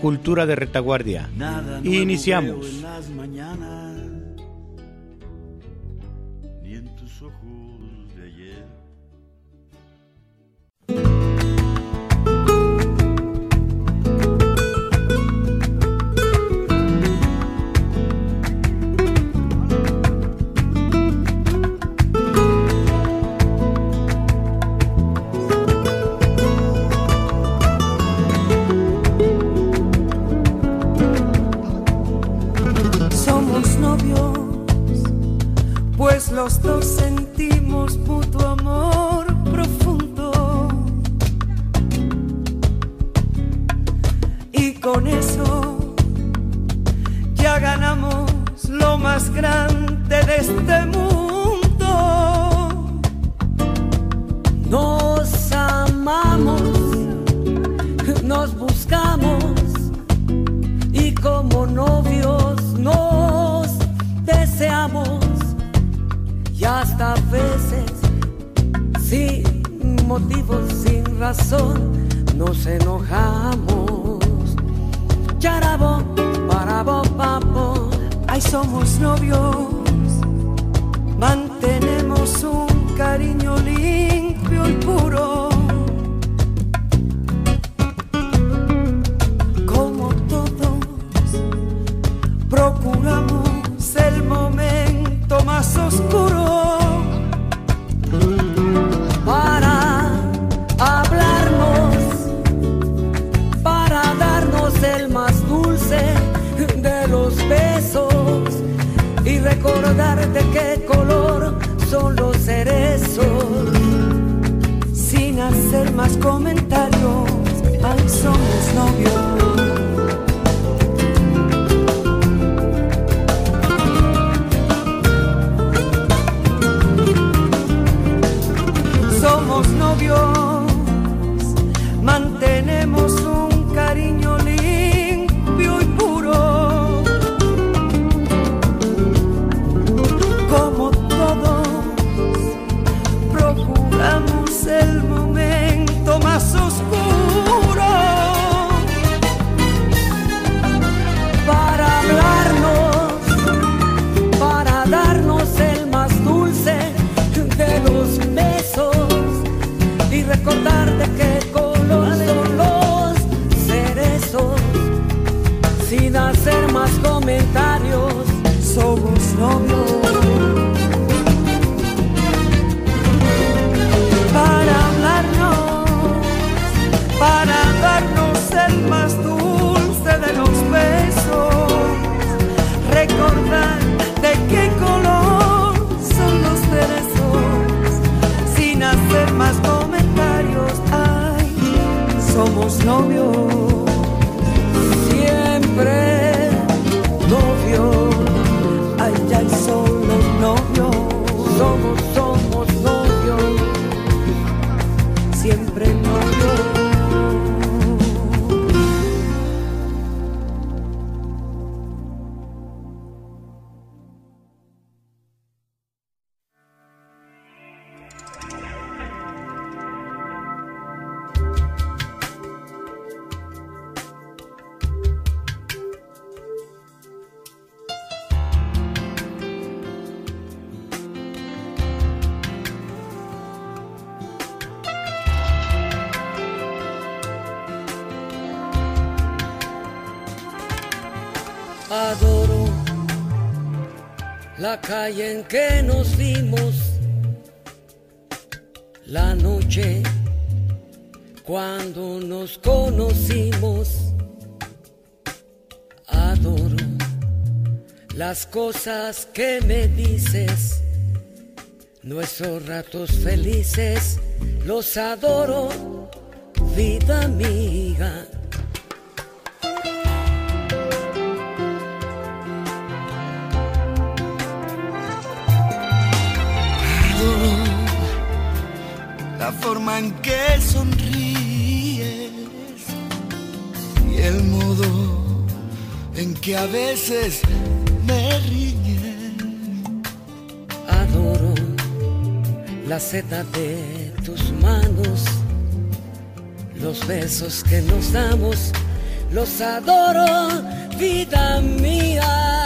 cultura de retaguardia. Y iniciamos. novios nos deseamos y hasta a veces sin motivo, sin razón, nos enojamos. Charabo, parabo, papo, ay somos novios, mantenemos un cariño limpio y puro recordar de qué color son los cerezos, sin hacer más comentarios, al son novios. La calle en que nos vimos, la noche cuando nos conocimos. Adoro las cosas que me dices, nuestros ratos felices, los adoro, vida amiga. En que sonríes y el modo en que a veces me riñes. Adoro la seda de tus manos, los besos que nos damos, los adoro, vida mía.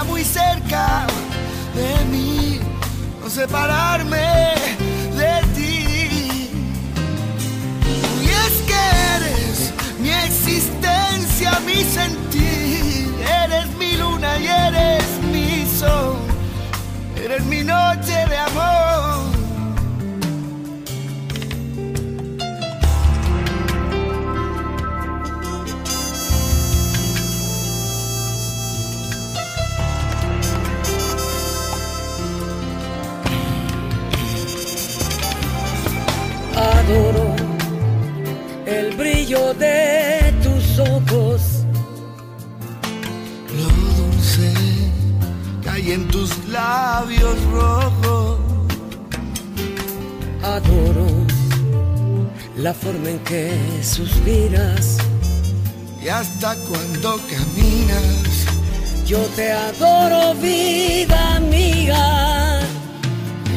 Muy cerca de mí, no separarme la forma en que suspiras. Y hasta cuando caminas, Yo te adoro, vida amiga.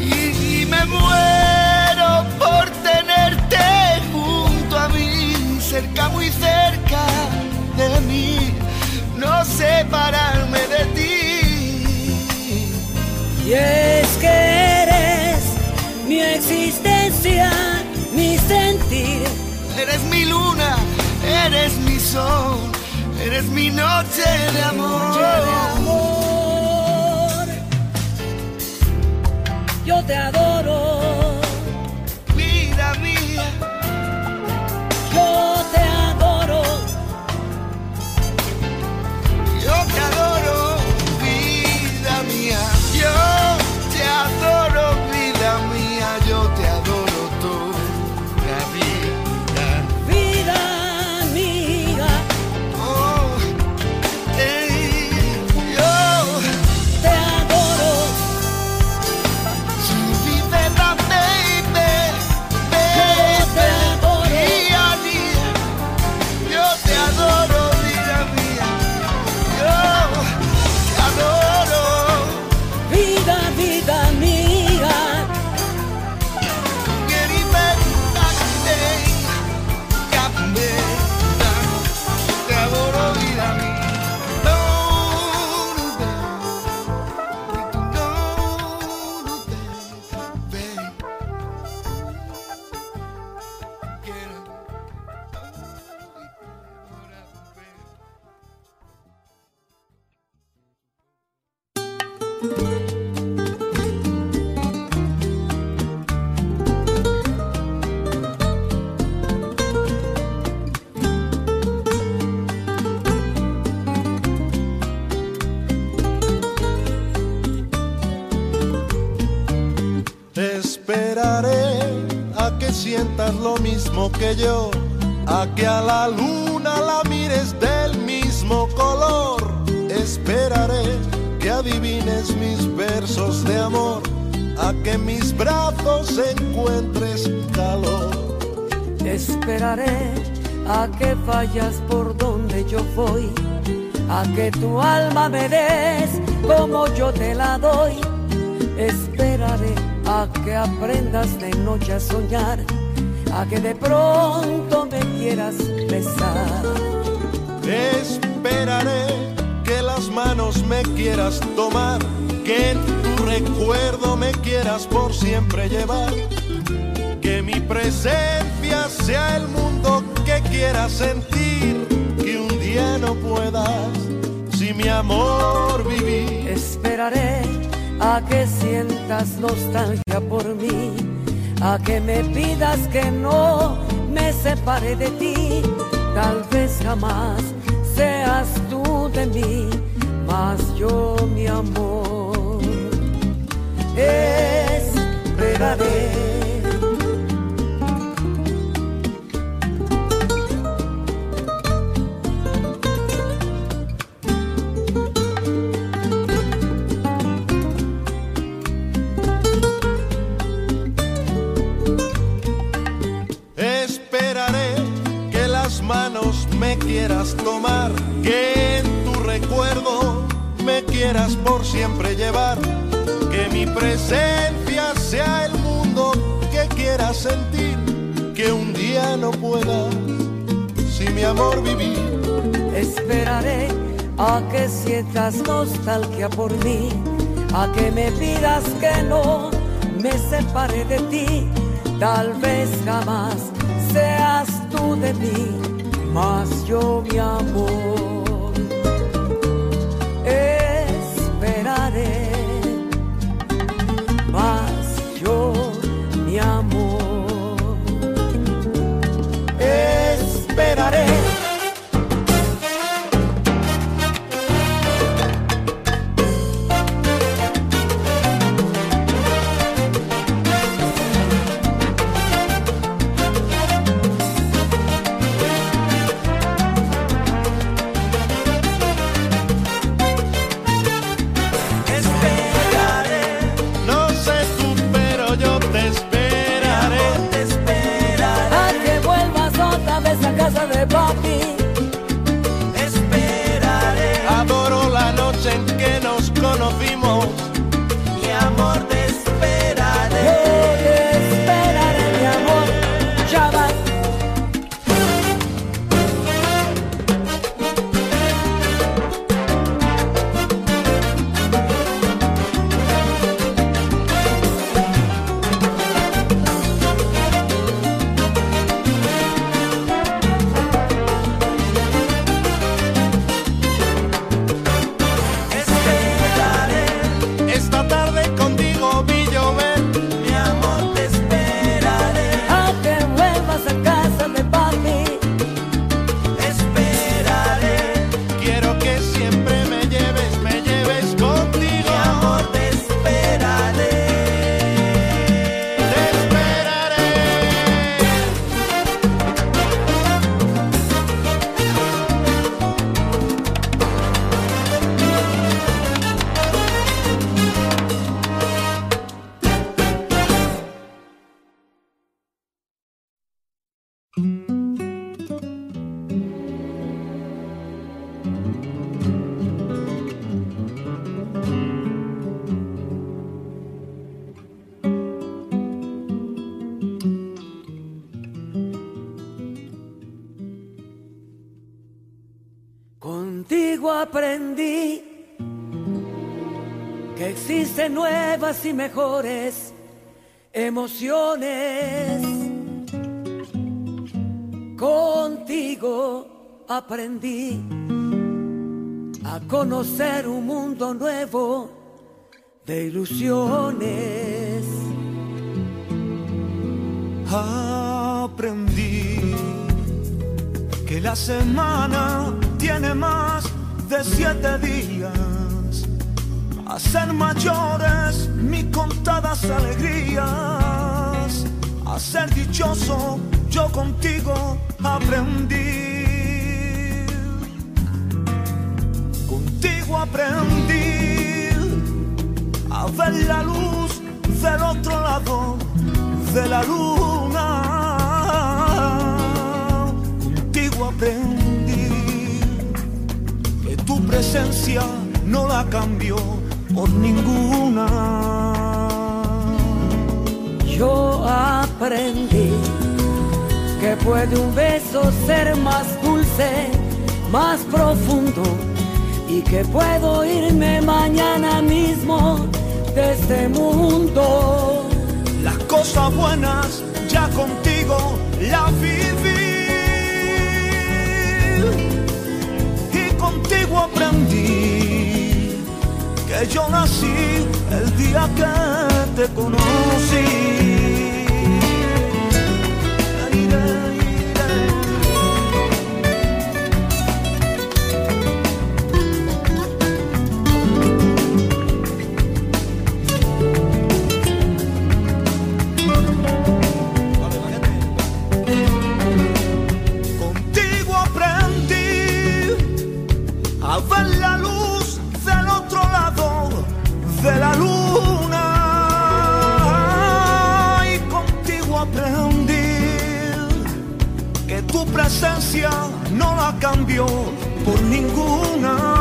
y me muero por tenerte junto a mí, cerca, muy cerca de mí, no separarme de ti. Y es que eres mi existencia, mi sentir. Eres mi luna, eres mi sol, eres mi noche de amor. Noche de amor. Yo te adoro, esperaré a que sientas lo mismo que yo, a que a la luna la mires del mismo color. Esperaré que adivines mis versos de amor, a que mis brazos encuentres calor. Esperaré a que vayas por donde yo voy, a que tu alma me des como yo te la doy. Esperaré a que aprendas de noche a soñar, a que de pronto me quieras besar. Esperaré que las manos me quieras tomar, que tu recuerdo me quieras por siempre llevar. Que mi presencia sea el mundo que quieras sentir, que un día no puedas si mi amor vivir. Esperaré a que sientas nostalgia por mí, a que me pidas que no me separe de ti. Tal vez jamás seas tú de mí, mas yo mi amor esperaré. Tomar, que en tu recuerdo me quieras por siempre llevar, que mi presencia sea el mundo que quieras sentir, que un día no puedas sin mi amor vivir. Esperaré a que sientas nostalgia por mí, a que me pidas que no me separe de ti, tal vez jamás seas tú de mí, mas yo mi amor mãos aprendí que existen nuevas y mejores emociones. Contigo aprendí a conocer un mundo nuevo de ilusiones. Aprendí que la semana tiene más de siete días a ser mayores mis contadas alegrías, a ser dichoso yo contigo aprendí. Contigo aprendí a ver la luz del otro lado de la luna. Tu presencia no la cambió por ninguna. Yo aprendí que puede un beso ser más dulce, más profundo y que puedo irme mañana mismo de este mundo. Las cosas buenas ya contigo la viví yo nací el día que te conocí. no la cambió por ninguna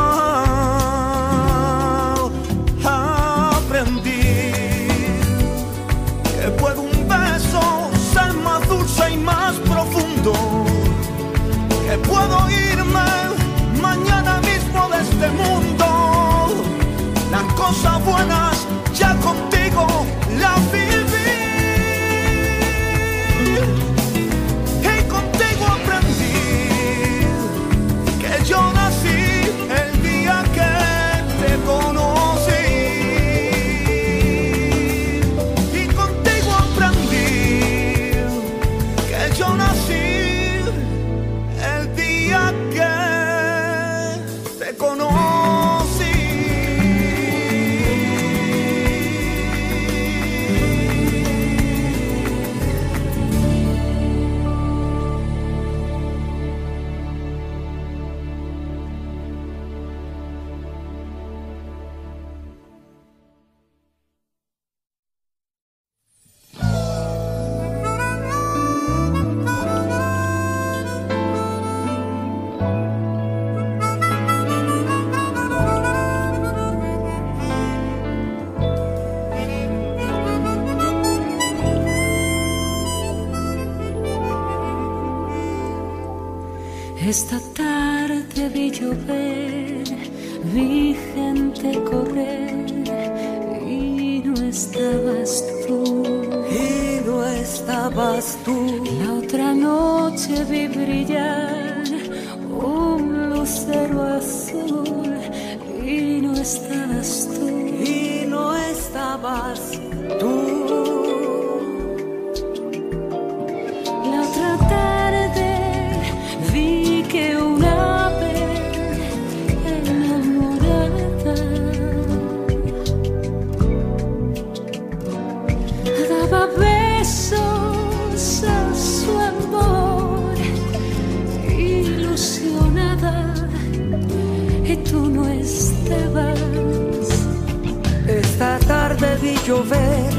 llover,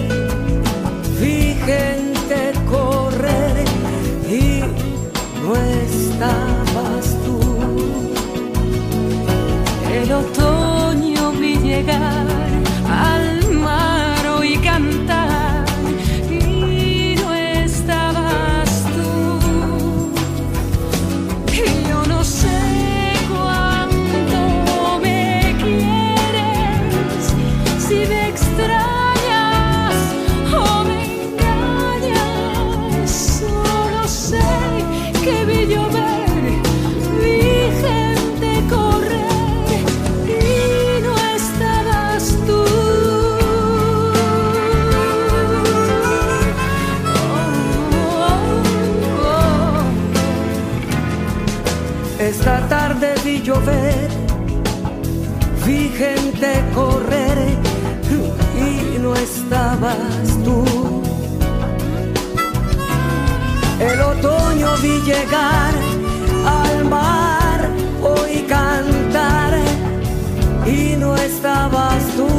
vi gente correr y no estabas tú. El otoño vi llegar. vi llegar al mar, oí cantar y no estabas tú.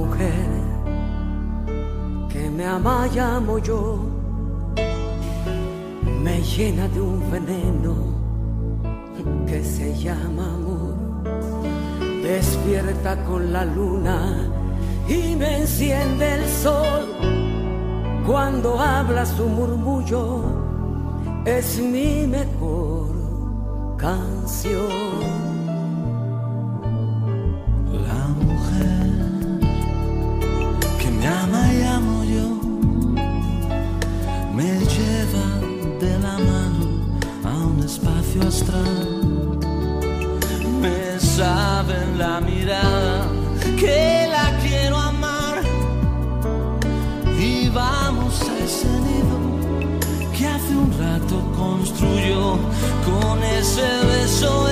mujer que me ama y amo yo me llena de un veneno que se llama amor. Despierta con la luna y me enciende el sol. Cuando habla su murmullo es mi mejor canción. ese beso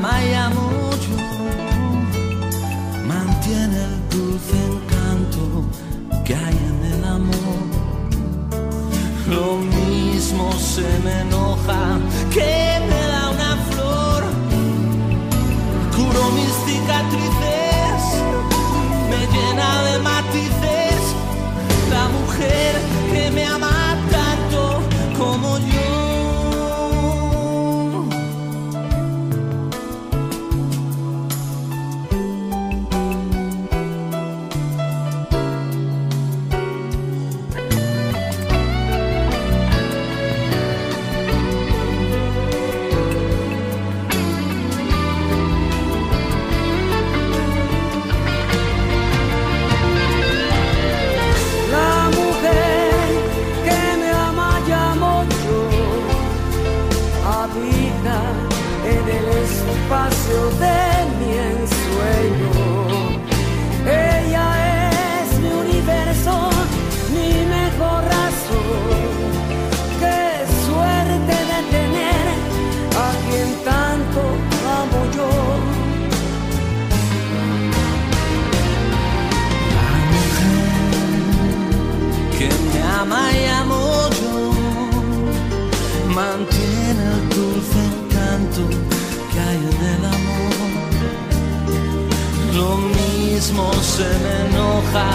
amaya mucho, mantiene el dulce encanto que hay en el amor. Lo mismo se me enoja que que me ama y amo yo. Mantiene el dulce encanto que hay en el amor. Lo mismo se me enoja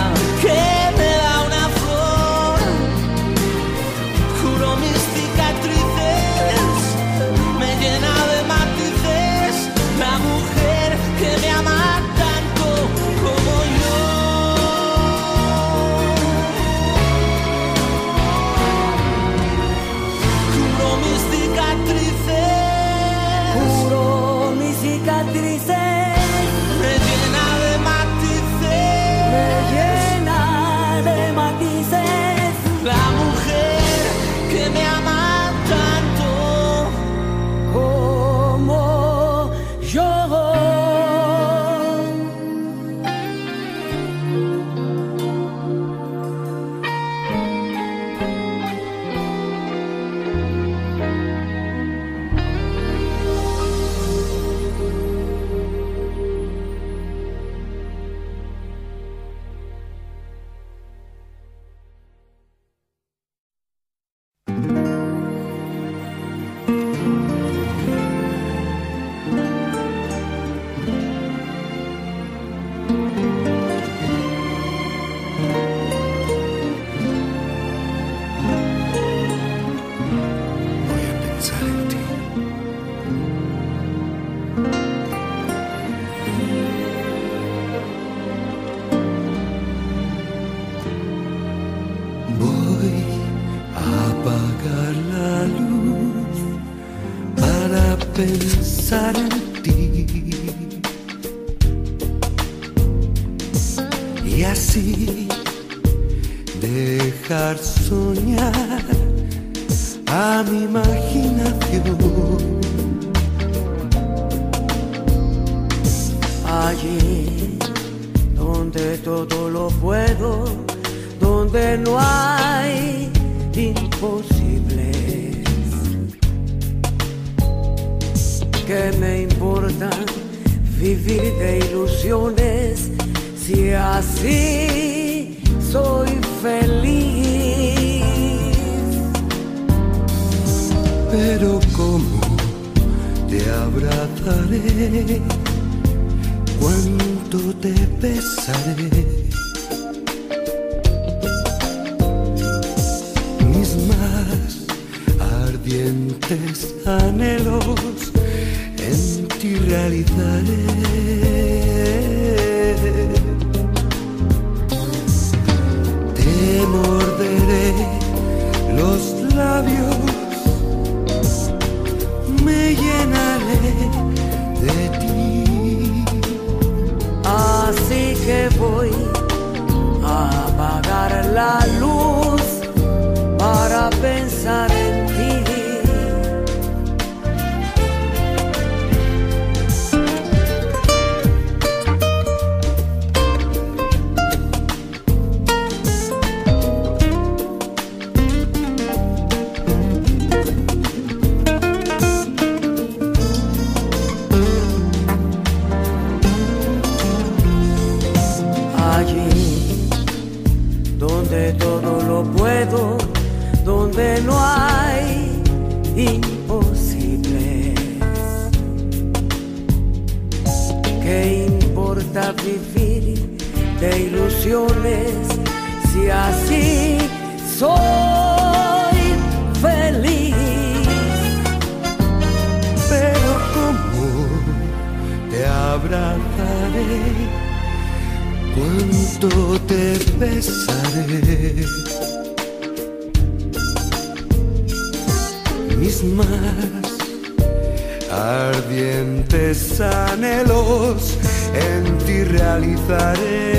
ardientes anhelos en ti realizaré.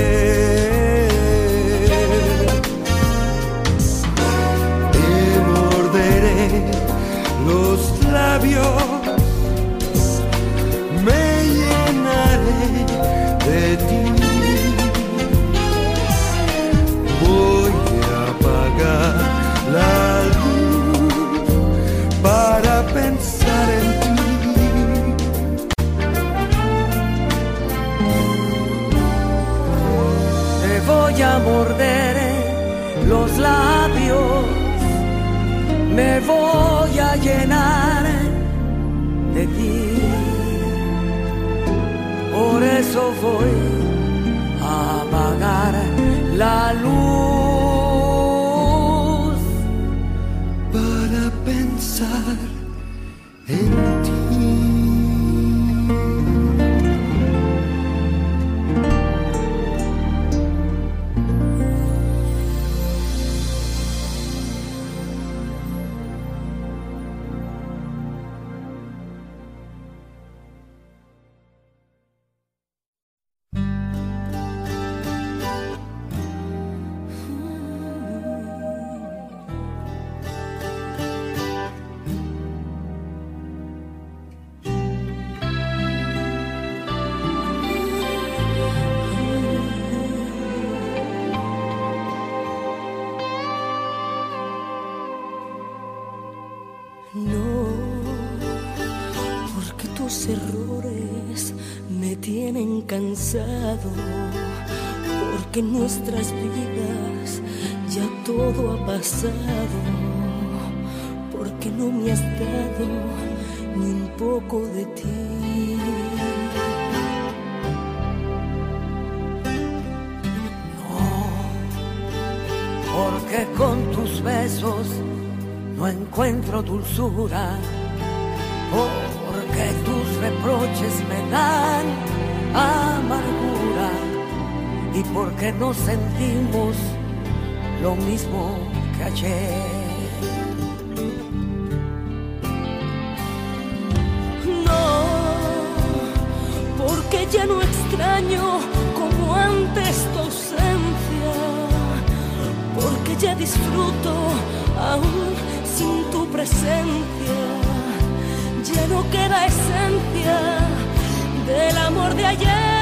Te morderé los labios los labios, me voy a llenar de ti. Por eso voy a apagar la luz. Cansado, porque en nuestras vidas ya todo ha pasado, porque no me has dado ni un poco de ti. porque con tus besos no encuentro dulzura, porque no sentimos lo mismo que ayer. No, porque ya no extraño como antes tu ausencia, porque ya disfruto aún sin tu presencia, ya no queda esencia del amor de ayer.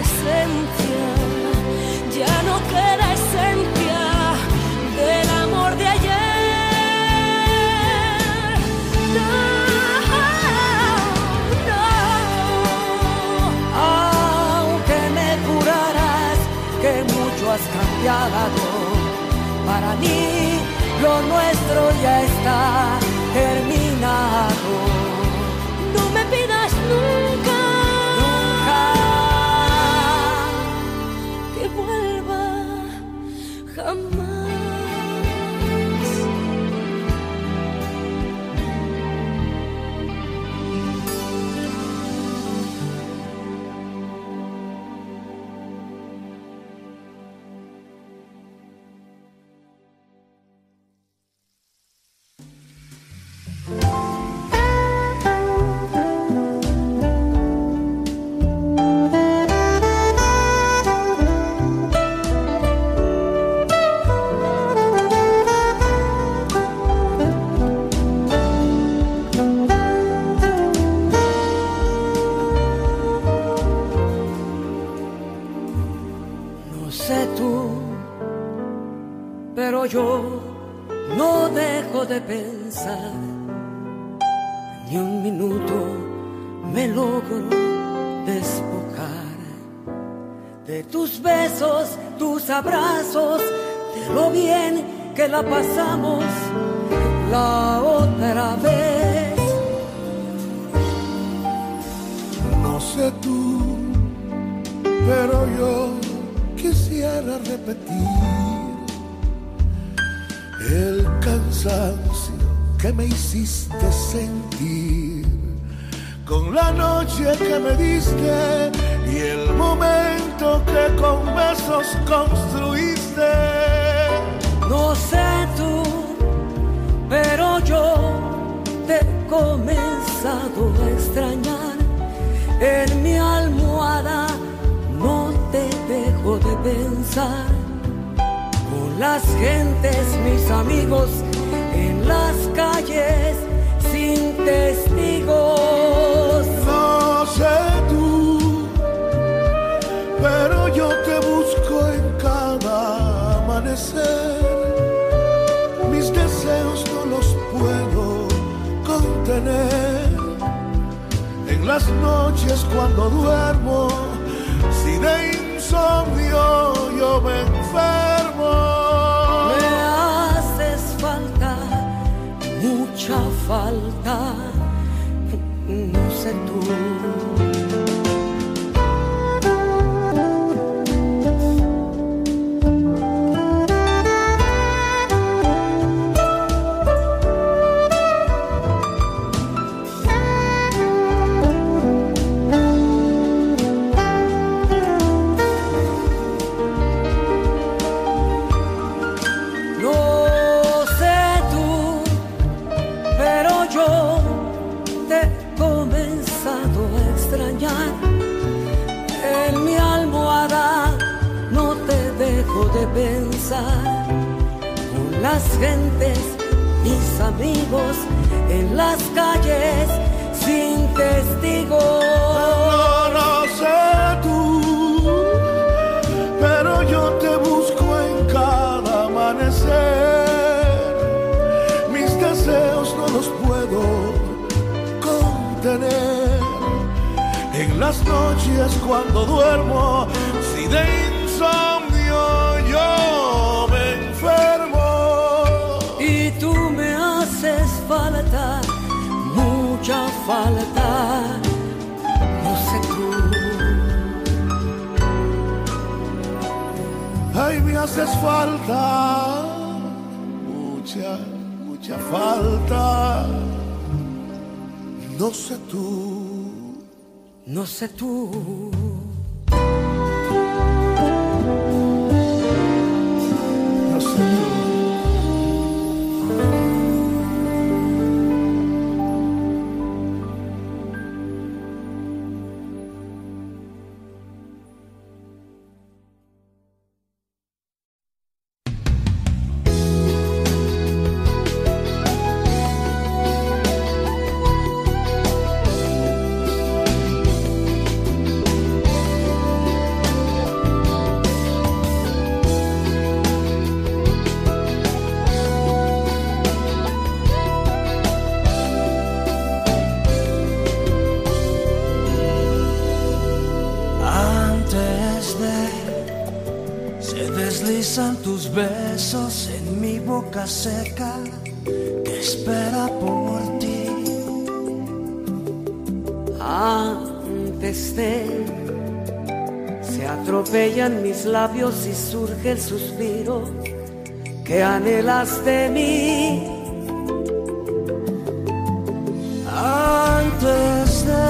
Presencia, ya no queda esencia del amor de ayer. No, no. Aunque me juraras que mucho has cambiado, para mí lo nuestro ya está terminado. La pasamos la otra vez. No sé tú, pero yo quisiera repetir el cansancio que me hiciste sentir con la noche que me diste y el momento que con besos construiste. No sé Con las gentes, mis amigos, en las calles, sin testigos. No sé tú, pero yo te busco en cada amanecer. Mis deseos no los puedo contener. En las noches cuando duermo, si de insomnio me enfermo. Me haces falta, mucha falta, en las calles, sin testigos. No, no sé tú, pero yo te busco en cada amanecer. Mis deseos no los puedo contener. En las noches cuando duermo, si de falta, no sé tú. Ay, me haces falta, mucha, mucha falta. No sé tú, No sé tú. Besan tus besos en mi boca seca que espera por ti. Antes de se atropellan mis labios y surge el suspiro que anhelas de mí. Antes de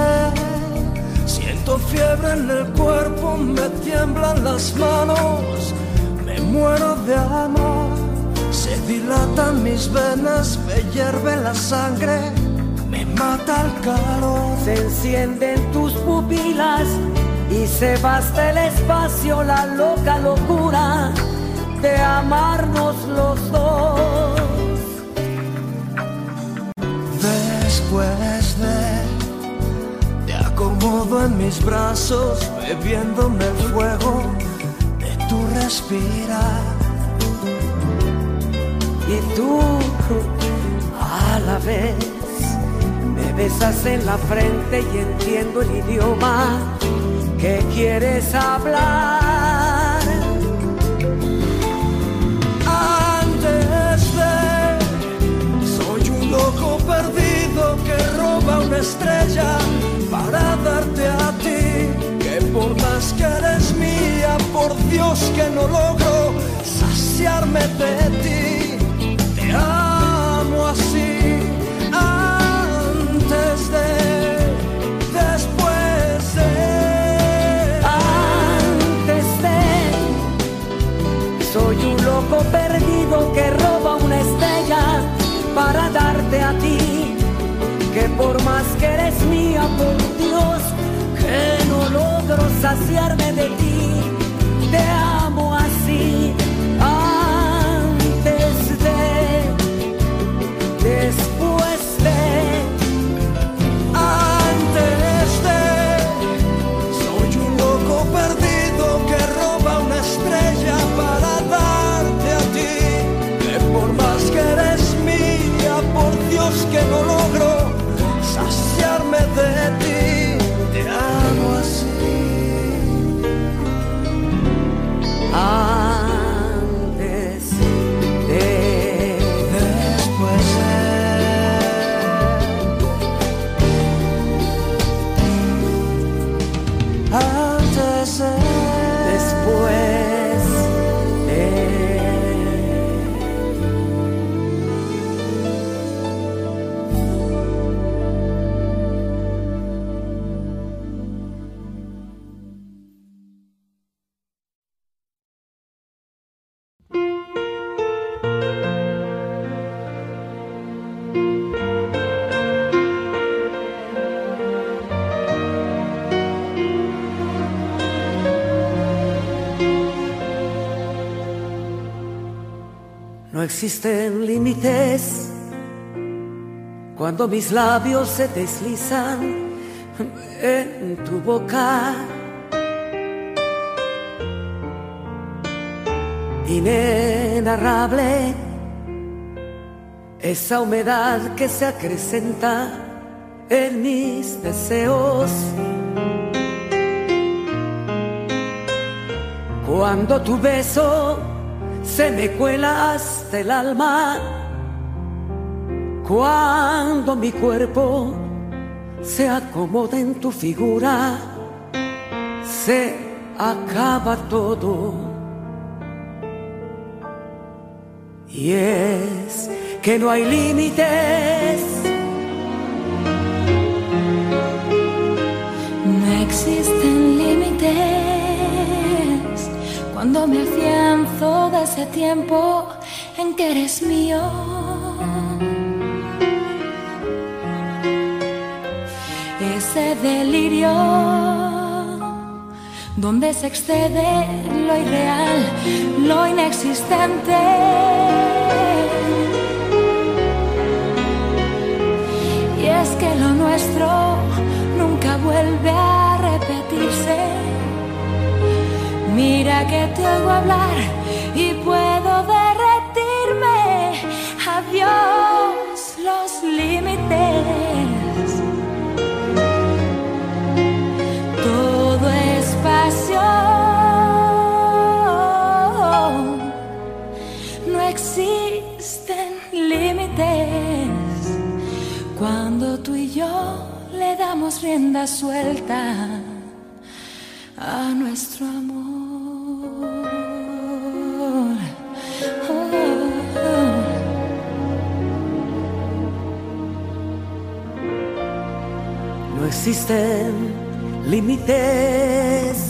siento fiebre en el cuerpo, me tiemblan las manos, muero de amor. Se dilatan mis venas, me hierve la sangre, me mata el calor. Se encienden tus pupilas y se basta el espacio la loca locura de amarnos los dos. Después de te acomodo en mis brazos, bebiéndome el fuego respirar. Y tú a la vez me besas en la frente y entiendo el idioma que quieres hablar. Antes de soy un loco perdido que roba una estrella no logro saciarme de ti. Te amo así. Antes de, después de. Antes de soy un loco perdido que roba una estrella para darte a ti. Que por más que eres mía, por Dios, que no logro saciarme de ti. No existen límites cuando mis labios se deslizan en tu boca. Inenarrable esa humedad que se acrecenta en mis deseos. Cuando tu beso se me cuela hasta el alma, cuando mi cuerpo se acomoda en tu figura, se acaba todo. Y es que no hay límites. No existen límites cuando me afianzo tiempo en que eres mío. Ese delirio donde se excede lo irreal, lo inexistente. Y es que lo nuestro nunca vuelve a repetirse. Mira que te oigo hablar y puedo derretirme. Adiós los límites. Todo es pasión. No existen límites cuando tú y yo le damos rienda suelta a nuestro. existen límites.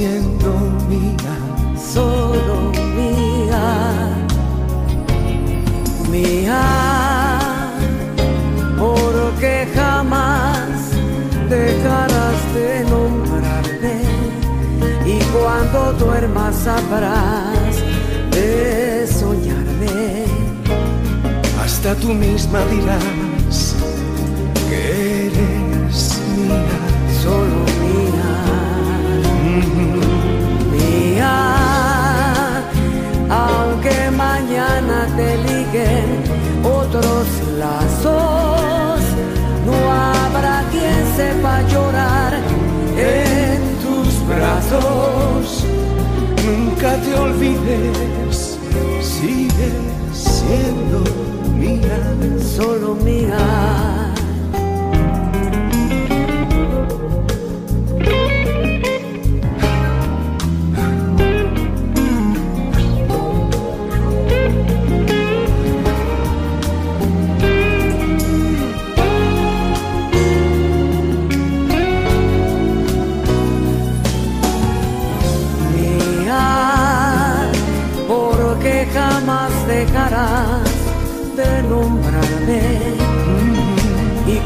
siento. sigue siendo mía, solo mía.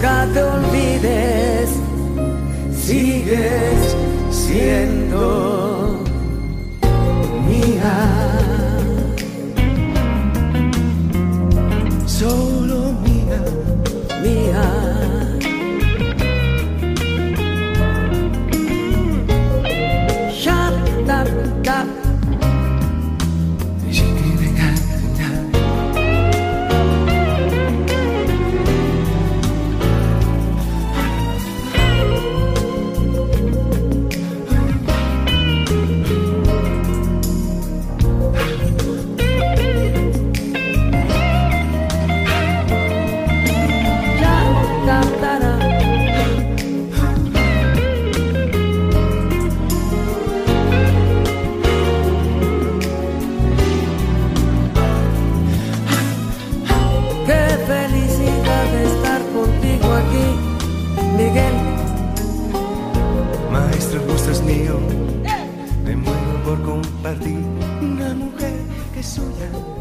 existen límites mío. Me muero por una mujer que suya.